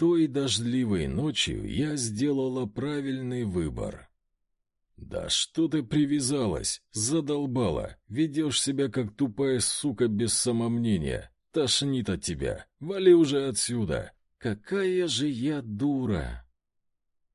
Той дождливой ночью я сделала правильный выбор. «Да что ты привязалась? Задолбала. Ведешь себя, как тупая сука без самомнения. Тошнит от тебя. Вали уже отсюда. Какая же я дура!»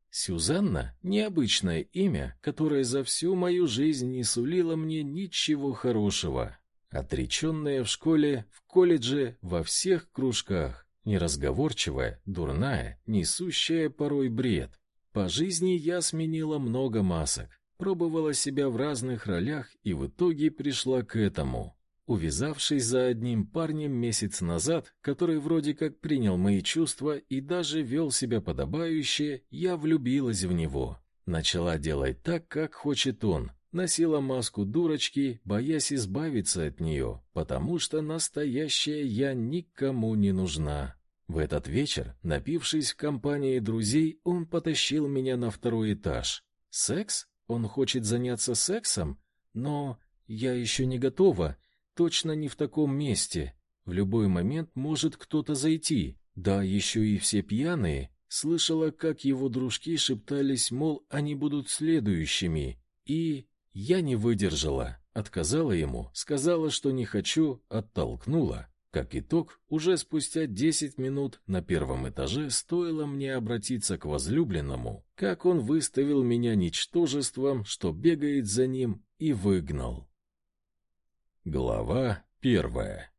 Сюзанна — необычное имя, которое за всю мою жизнь не сулило мне ничего хорошего. Отреченная в школе, в колледже, во всех кружках. Неразговорчивая, дурная, несущая порой бред. По жизни я сменила много масок, пробовала себя в разных ролях и в итоге пришла к этому. Увязавшись за одним парнем месяц назад, который вроде как принял мои чувства и даже вел себя подобающе, я влюбилась в него. Начала делать так, как хочет он, носила маску дурочки, боясь избавиться от нее, потому что настоящая я никому не нужна. В этот вечер, напившись в компании друзей, он потащил меня на второй этаж. Секс? Он хочет заняться сексом? Но я еще не готова, точно не в таком месте. В любой момент может кто-то зайти. Да, еще и все пьяные. Слышала, как его дружки шептались, мол, они будут следующими. И я не выдержала, отказала ему, сказала, что не хочу, оттолкнула. Как итог, уже спустя десять минут на первом этаже стоило мне обратиться к возлюбленному, как он выставил меня ничтожеством, что бегает за ним, и выгнал. Глава первая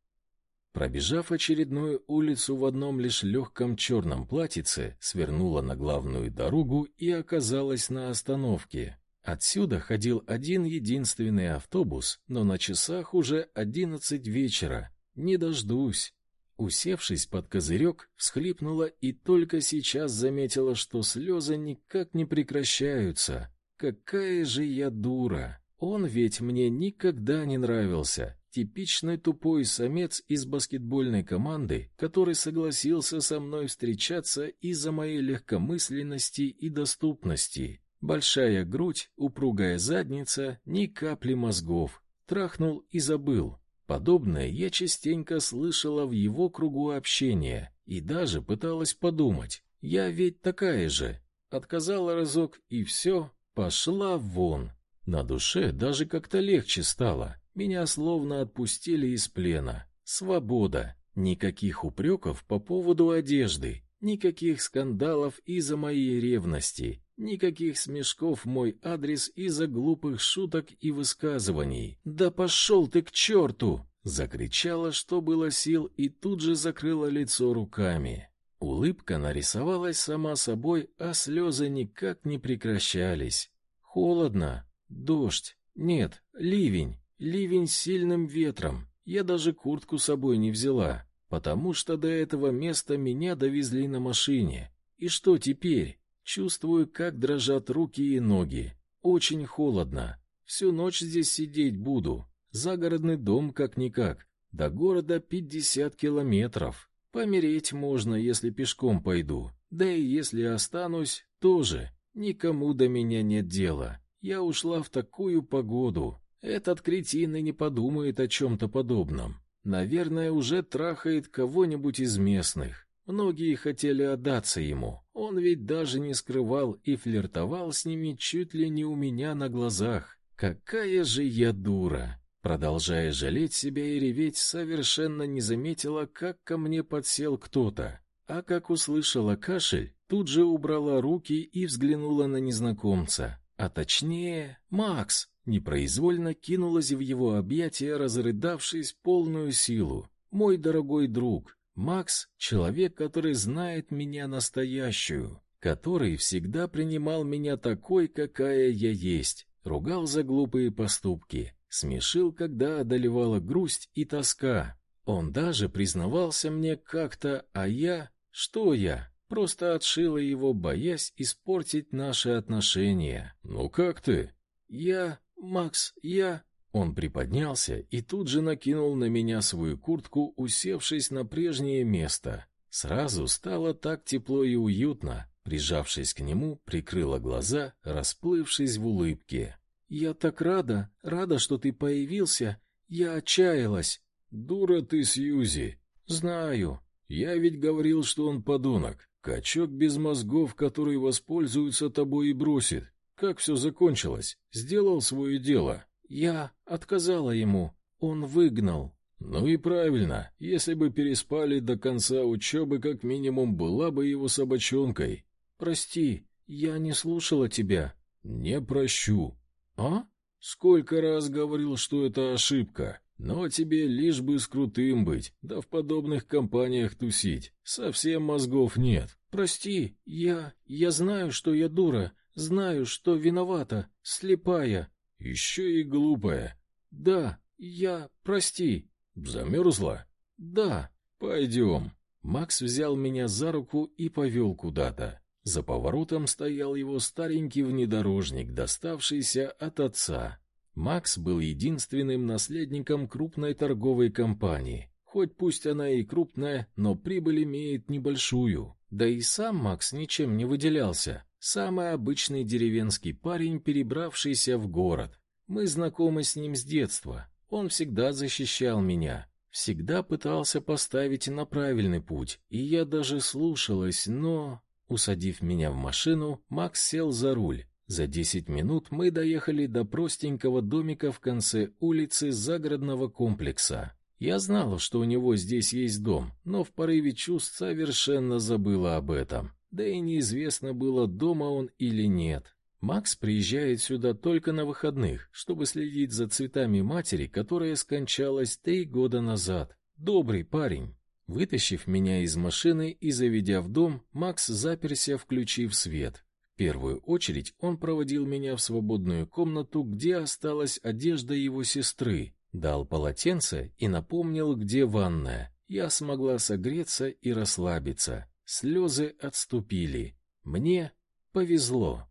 Пробежав очередную улицу в одном лишь легком черном платьице, свернула на главную дорогу и оказалась на остановке. Отсюда ходил один единственный автобус, но на часах уже одиннадцать вечера. Не дождусь. Усевшись под козырек, всхлипнула и только сейчас заметила, что слезы никак не прекращаются. Какая же я дура! Он ведь мне никогда не нравился. Типичный тупой самец из баскетбольной команды, который согласился со мной встречаться из-за моей легкомысленности и доступности. Большая грудь, упругая задница, ни капли мозгов. Трахнул и забыл. Подобное я частенько слышала в его кругу общения и даже пыталась подумать. Я ведь такая же. Отказала разок и все, пошла вон. На душе даже как-то легче стало. Меня словно отпустили из плена. Свобода. Никаких упреков по поводу одежды, никаких скандалов из-за моей ревности. Никаких смешков в мой адрес из-за глупых шуток и высказываний. Да пошел ты к черту!» Закричала, что было сил, и тут же закрыла лицо руками. Улыбка нарисовалась сама собой, а слезы никак не прекращались. Холодно, дождь, нет, ливень, ливень с сильным ветром. Я даже куртку с собой не взяла, потому что до этого места меня довезли на машине. И что теперь? Чувствую, как дрожат руки и ноги. Очень холодно. Всю ночь здесь сидеть буду. Загородный дом как-никак. До города пятьдесят километров. Помереть можно, если пешком пойду. Да и если останусь, тоже. Никому до меня нет дела. Я ушла в такую погоду. Этот кретин и не подумает о чем-то подобном. Наверное, уже трахает кого-нибудь из местных. Многие хотели отдаться ему. Он ведь даже не скрывал и флиртовал с ними чуть ли не у меня на глазах. Какая же я дура! Продолжая жалеть себя и реветь, совершенно не заметила, как ко мне подсел кто-то. А как услышала кашель, тут же убрала руки и взглянула на незнакомца. А точнее, Макс непроизвольно кинулась в его объятия, разрыдавшись полную силу. Мой дорогой друг, Макс — человек, который знает меня настоящую, который всегда принимал меня такой, какая я есть, ругал за глупые поступки, смешил, когда одолевала грусть и тоска. Он даже признавался мне как-то, а я... Что я? Просто отшила его, боясь испортить наши отношения. «Ну как ты?» «Я... Макс, я...» Он приподнялся и тут же накинул на меня свою куртку, усевшись на прежнее место. Сразу стало так тепло и уютно. Прижавшись к нему, прикрыла глаза, расплывшись в улыбке. «Я так рада, рада, что ты появился. Я отчаялась». «Дура ты, Сьюзи!» «Знаю. Я ведь говорил, что он подонок. Качок без мозгов, который воспользуется тобой и бросит. Как все закончилось? Сделал свое дело. Я отказала ему. Он выгнал. Ну и правильно. Если бы переспали до конца учебы, как минимум была бы его собачонкой. Прости, я не слушала тебя. Не прощу. А? Сколько раз говорил, что это ошибка. Но тебе лишь бы с крутым быть, да в подобных компаниях тусить. Совсем мозгов нет. Прости, я... я знаю, что я дура. Знаю, что виновата. Слепая. Еще и глупая. Да, я... прости. Замерзла? Да. Пойдем. Макс взял меня за руку и повел куда-то. За поворотом стоял его старенький внедорожник, доставшийся от отца. Макс был единственным наследником крупной торговой компании. Хоть пусть она и крупная, но прибыль имеет небольшую. Да и сам Макс ничем не выделялся. Самый обычный деревенский парень, перебравшийся в город. Мы знакомы с ним с детства. Он всегда защищал меня, всегда пытался поставить на правильный путь, и я даже слушалась, но... Усадив меня в машину, Макс сел за руль. За десять минут мы доехали до простенького домика в конце улицы загородного комплекса. Я знала, что у него здесь есть дом, но в порыве чувств совершенно забыла об этом. Да и неизвестно было, дома он или нет. Макс приезжает сюда только на выходных, чтобы следить за цветами матери, которая скончалась три года назад. Добрый парень. Вытащив меня из машины и заведя в дом, Макс заперся, включив свет. В первую очередь он проводил меня в свободную комнату, где осталась одежда его сестры, дал полотенце и напомнил, где ванная. Я смогла согреться и расслабиться. Слезы отступили. Мне повезло.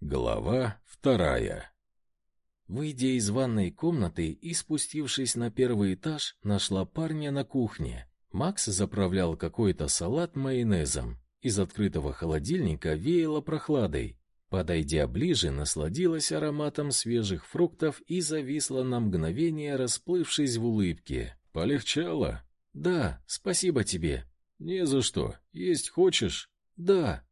Глава вторая. Выйдя из ванной комнаты и спустившись на первый этаж, нашла парня на кухне. Макс заправлял какой-то салат майонезом. Из открытого холодильника веяло прохладой. Подойдя ближе, насладилась ароматом свежих фруктов и зависла на мгновение, расплывшись в улыбке. Полегчало? Да, спасибо тебе. Не за что. Есть хочешь? Да.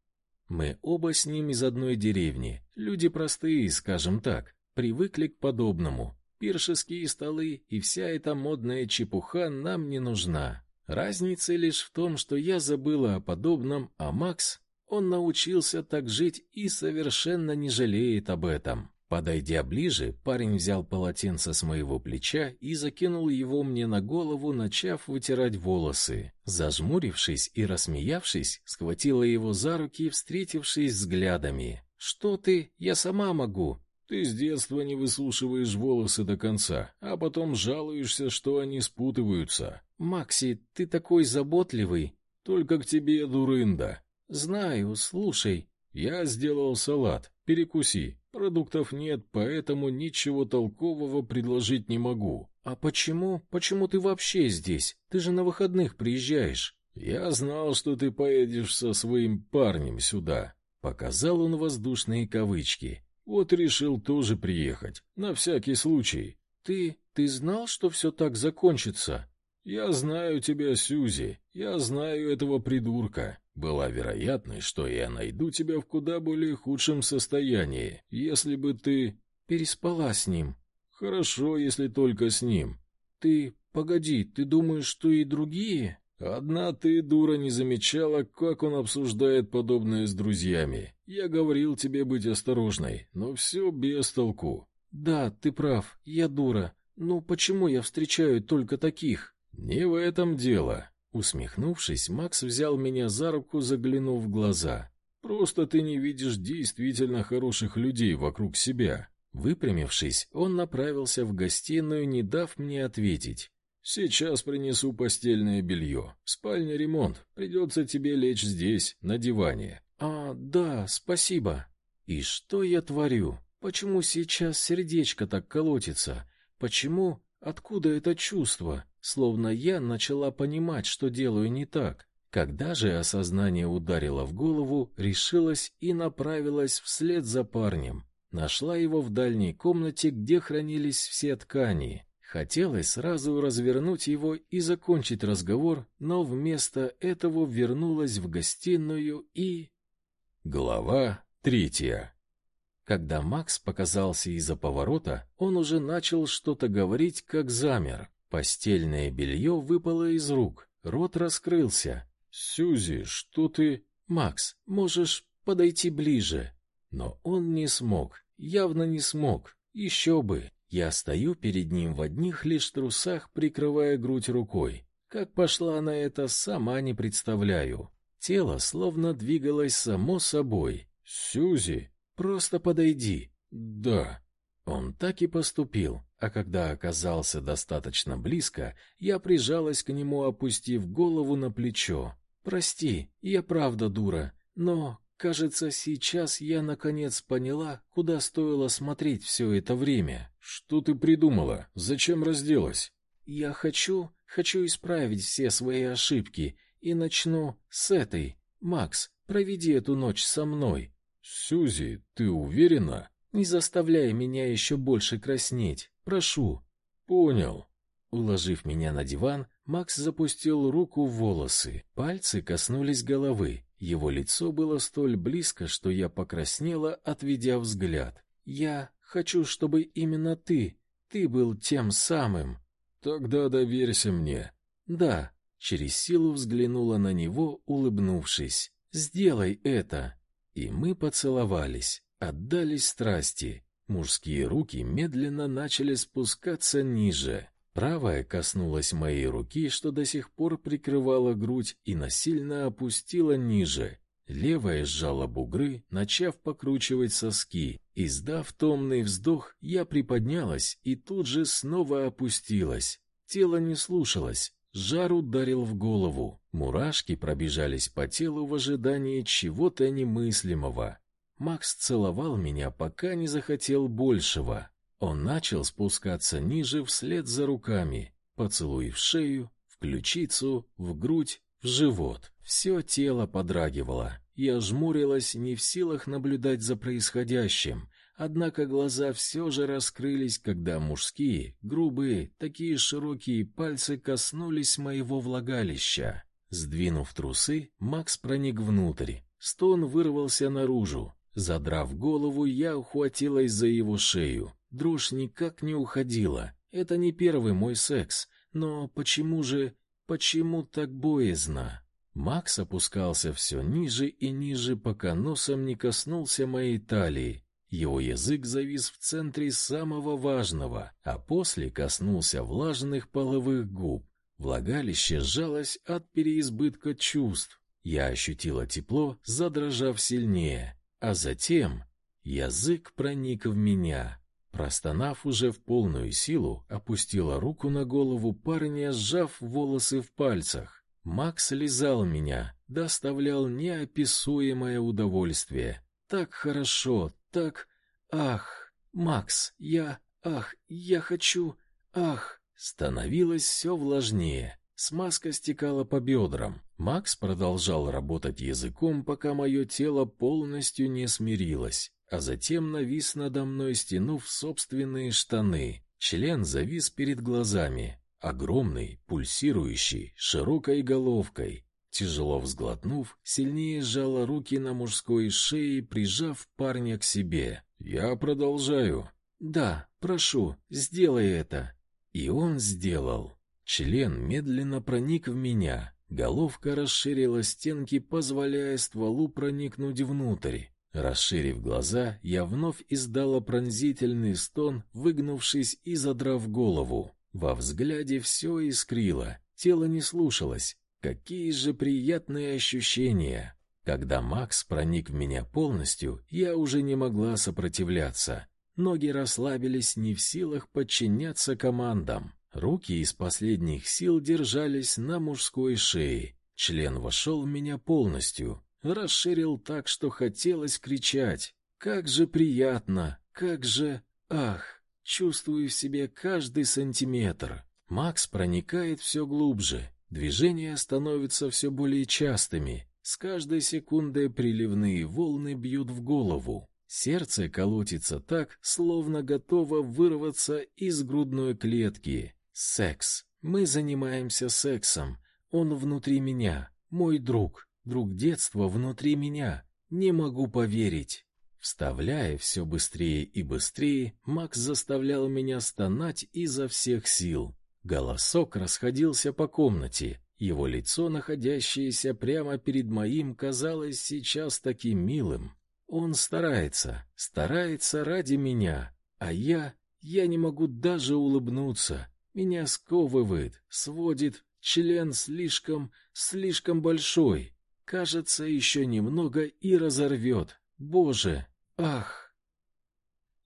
Мы оба с ним из одной деревни. Люди простые, скажем так, привыкли к подобному. Пиршеские столы и вся эта модная чепуха нам не нужна. Разница лишь в том, что я забыла о подобном, а Макс, он научился так жить и совершенно не жалеет об этом. Подойдя ближе, парень взял полотенце с моего плеча и закинул его мне на голову, начав вытирать волосы. Зажмурившись и рассмеявшись, схватила его за руки, встретившись взглядами. «Что ты? Я сама могу!» Ты с детства не высушиваешь волосы до конца, а потом жалуешься, что они спутываются. Макси, ты такой заботливый. Только к тебе, дурында. Знаю, слушай. Я сделал салат. Перекуси. Продуктов нет, поэтому ничего толкового предложить не могу. А почему? Почему ты вообще здесь? Ты же на выходных приезжаешь. Я знал, что ты поедешь со своим парнем сюда. Показал он воздушные кавычки. Вот решил тоже приехать, на всякий случай. Ты, ты знал, что все так закончится? Я знаю тебя, Сюзи. Я знаю этого придурка. Была вероятность, что я найду тебя в куда более худшем состоянии, если бы ты переспала с ним. Хорошо, если только с ним. Ты, погоди, ты думаешь, что и другие? Одна ты, дура, не замечала, как он обсуждает подобное с друзьями. Я говорил тебе быть осторожной, но все без толку. Да, ты прав, я дура. Ну почему я встречаю только таких? Не в этом дело. Усмехнувшись, Макс взял меня за руку, заглянув в глаза. Просто ты не видишь действительно хороших людей вокруг себя. Выпрямившись, он направился в гостиную, не дав мне ответить. Сейчас принесу постельное белье. В спальне ремонт. Придется тебе лечь здесь, на диване. А, да, спасибо. И что я творю? Почему сейчас сердечко так колотится? Почему? Откуда это чувство? Словно я начала понимать, что делаю не так. Когда же осознание ударило в голову, решилась и направилась вслед за парнем. Нашла его в дальней комнате, где хранились все ткани. Хотелось сразу развернуть его и закончить разговор, но вместо этого вернулась в гостиную и... Глава третья Когда Макс показался из-за поворота, он уже начал что-то говорить, как замер. Постельное белье выпало из рук, рот раскрылся. «Сюзи, что ты...» «Макс, можешь подойти ближе?» Но он не смог, явно не смог. Еще бы. Я стою перед ним в одних лишь трусах, прикрывая грудь рукой. Как пошла на это, сама не представляю. Тело словно двигалось само собой. «Сюзи, просто подойди». «Да». Он так и поступил, а когда оказался достаточно близко, я прижалась к нему, опустив голову на плечо. «Прости, я правда дура, но Кажется, сейчас я наконец поняла, куда стоило смотреть все это время. Что ты придумала? Зачем разделась? Я хочу, хочу исправить все свои ошибки и начну с этой. Макс, проведи эту ночь со мной. Сюзи, ты уверена? Не заставляй меня еще больше краснеть. Прошу. Понял. Уложив меня на диван, Макс запустил руку в волосы. Пальцы коснулись головы. Его лицо было столь близко, что я покраснела, отведя взгляд. Я хочу, чтобы именно ты, ты был тем самым. Тогда доверься мне. Да, через силу взглянула на него, улыбнувшись. Сделай это. И мы поцеловались, отдались страсти. Мужские руки медленно начали спускаться ниже. Правая коснулась моей руки, что до сих пор прикрывала грудь, и насильно опустила ниже. Левая сжала бугры, начав покручивать соски. Издав томный вздох, я приподнялась и тут же снова опустилась. Тело не слушалось. Жар ударил в голову. Мурашки пробежались по телу в ожидании чего-то немыслимого. Макс целовал меня, пока не захотел большего. Он начал спускаться ниже вслед за руками, поцелуй в шею, в ключицу, в грудь, в живот. Все тело подрагивало. Я жмурилась, не в силах наблюдать за происходящим, однако глаза все же раскрылись, когда мужские, грубые, такие широкие пальцы коснулись моего влагалища. Сдвинув трусы, Макс проник внутрь. Стон вырвался наружу. Задрав голову, я ухватилась за его шею. Дрожь никак не уходила. Это не первый мой секс, но почему же, почему так боязно? Макс опускался все ниже и ниже, пока носом не коснулся моей талии. Его язык завис в центре самого важного, а после коснулся влажных половых губ. Влагалище сжалось от переизбытка чувств. Я ощутила тепло, задрожав сильнее, а затем язык проник в меня. Простонав уже в полную силу, опустила руку на голову парня, сжав волосы в пальцах. Макс лизал меня, доставлял неописуемое удовольствие. Так хорошо, так... Ах, Макс, я... Ах, я хочу... Ах... Становилось все влажнее. Смазка стекала по бедрам. Макс продолжал работать языком, пока мое тело полностью не смирилось а затем навис надо мной, стянув собственные штаны. Член завис перед глазами, огромный, пульсирующий, широкой головкой. Тяжело взглотнув, сильнее сжала руки на мужской шее, прижав парня к себе. «Я продолжаю». «Да, прошу, сделай это». И он сделал. Член медленно проник в меня. Головка расширила стенки, позволяя стволу проникнуть внутрь. Расширив глаза, я вновь издала пронзительный стон, выгнувшись и задрав голову. Во взгляде все искрило, тело не слушалось. Какие же приятные ощущения! Когда Макс проник в меня полностью, я уже не могла сопротивляться. Ноги расслабились, не в силах подчиняться командам. Руки из последних сил держались на мужской шее. Член вошел в меня полностью, расширил так, что хотелось кричать. Как же приятно, как же... Ах, чувствую в себе каждый сантиметр. Макс проникает все глубже, движения становятся все более частыми. С каждой секундой приливные волны бьют в голову. Сердце колотится так, словно готово вырваться из грудной клетки. Секс. Мы занимаемся сексом. Он внутри меня, мой друг, друг детства внутри меня. Не могу поверить. Вставляя все быстрее и быстрее, Макс заставлял меня стонать изо всех сил. Голосок расходился по комнате. Его лицо, находящееся прямо перед моим, казалось сейчас таким милым. Он старается, старается ради меня, а я, я не могу даже улыбнуться. Меня сковывает, сводит, член слишком, слишком большой. Кажется, еще немного и разорвет. Боже, ах.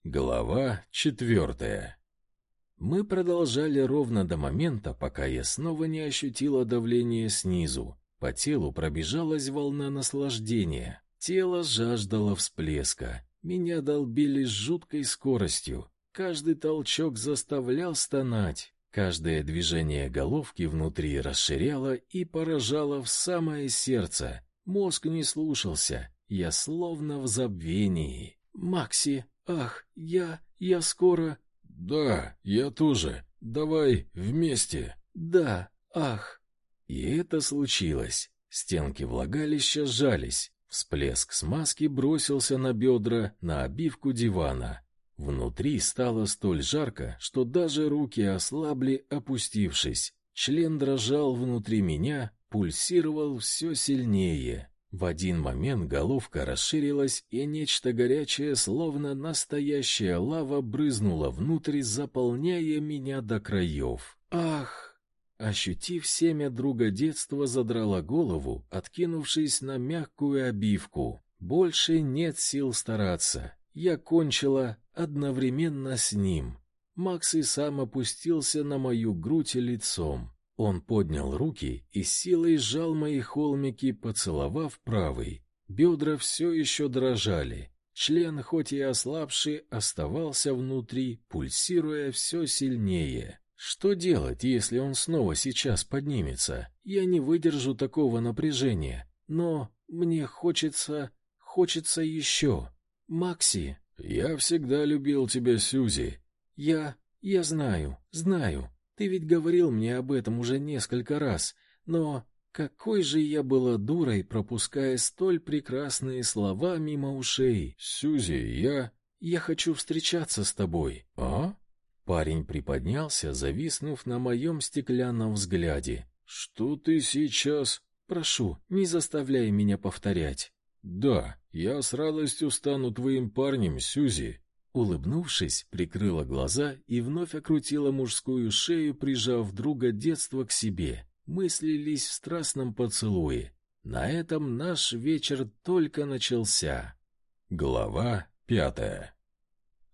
Глава четвертая. Мы продолжали ровно до момента, пока я снова не ощутила давление снизу. По телу пробежалась волна наслаждения. Тело жаждало всплеска. Меня долбили с жуткой скоростью. Каждый толчок заставлял стонать. Каждое движение головки внутри расширяло и поражало в самое сердце. Мозг не слушался. Я словно в забвении. «Макси, ах, я... я скоро...» «Да, я тоже. Давай вместе». «Да, ах». И это случилось. Стенки влагалища сжались. Всплеск смазки бросился на бедра, на обивку дивана. Внутри стало столь жарко, что даже руки ослабли, опустившись. Член дрожал внутри меня, пульсировал все сильнее. В один момент головка расширилась, и нечто горячее, словно настоящая лава, брызнуло внутрь, заполняя меня до краев. Ах! Ощутив семя друга детства, задрала голову, откинувшись на мягкую обивку. Больше нет сил стараться. Я кончила одновременно с ним. Макс и сам опустился на мою грудь лицом. Он поднял руки и силой сжал мои холмики, поцеловав правый. Бедра все еще дрожали. Член, хоть и ослабший, оставался внутри, пульсируя все сильнее. Что делать, если он снова сейчас поднимется? Я не выдержу такого напряжения. Но мне хочется... хочется еще. Макси... Я всегда любил тебя, Сюзи. Я... я знаю, знаю. Ты ведь говорил мне об этом уже несколько раз. Но какой же я была дурой, пропуская столь прекрасные слова мимо ушей. Сюзи, я... Я хочу встречаться с тобой. А? Парень приподнялся, зависнув на моем стеклянном взгляде. Что ты сейчас? Прошу, не заставляй меня повторять. Да, я с радостью стану твоим парнем, Сюзи. Улыбнувшись, прикрыла глаза и вновь окрутила мужскую шею, прижав друга детства к себе. Мы слились в страстном поцелуе. На этом наш вечер только начался. Глава пятая.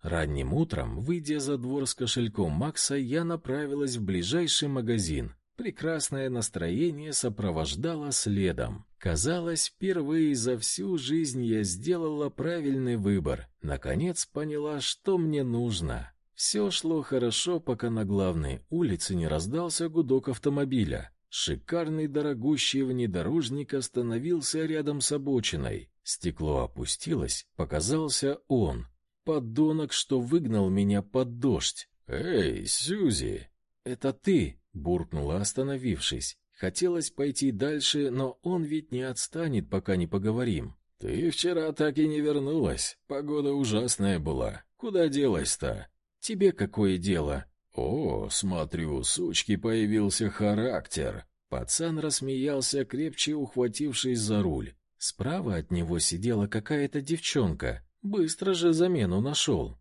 Ранним утром, выйдя за двор с кошельком Макса, я направилась в ближайший магазин. Прекрасное настроение сопровождало следом. Казалось, впервые за всю жизнь я сделала правильный выбор. Наконец поняла, что мне нужно. Все шло хорошо, пока на главной улице не раздался гудок автомобиля. Шикарный дорогущий внедорожник остановился рядом с обочиной. Стекло опустилось, показался он. Подонок, что выгнал меня под дождь. Эй, Сьюзи, это ты, буркнула, остановившись. Хотелось пойти дальше, но он ведь не отстанет, пока не поговорим. Ты вчера так и не вернулась. Погода ужасная была. Куда делась-то? Тебе какое дело? О, смотрю, сучки появился характер. Пацан рассмеялся, крепче ухватившись за руль. Справа от него сидела какая-то девчонка. Быстро же замену нашел.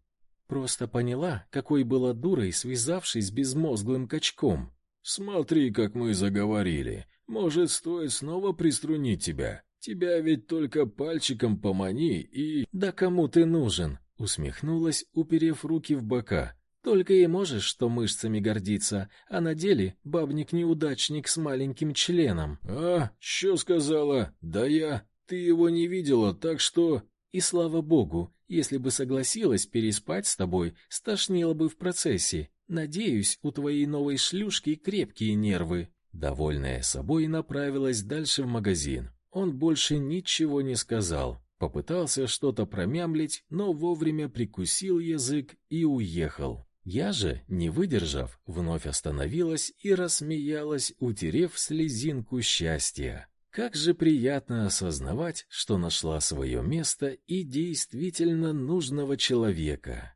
Просто поняла, какой была дурой, связавшись с безмозглым качком. Смотри, как мы заговорили. Может, стоит снова приструнить тебя? Тебя ведь только пальчиком помани и... Да кому ты нужен? Усмехнулась, уперев руки в бока. Только и можешь что мышцами гордиться, а на деле бабник-неудачник с маленьким членом. А, что сказала? Да я... Ты его не видела, так что... И слава богу, если бы согласилась переспать с тобой, стошнило бы в процессе. Надеюсь, у твоей новой шлюшки крепкие нервы. Довольная собой, направилась дальше в магазин. Он больше ничего не сказал. Попытался что-то промямлить, но вовремя прикусил язык и уехал. Я же, не выдержав, вновь остановилась и рассмеялась, утерев слезинку счастья. Как же приятно осознавать, что нашла свое место и действительно нужного человека.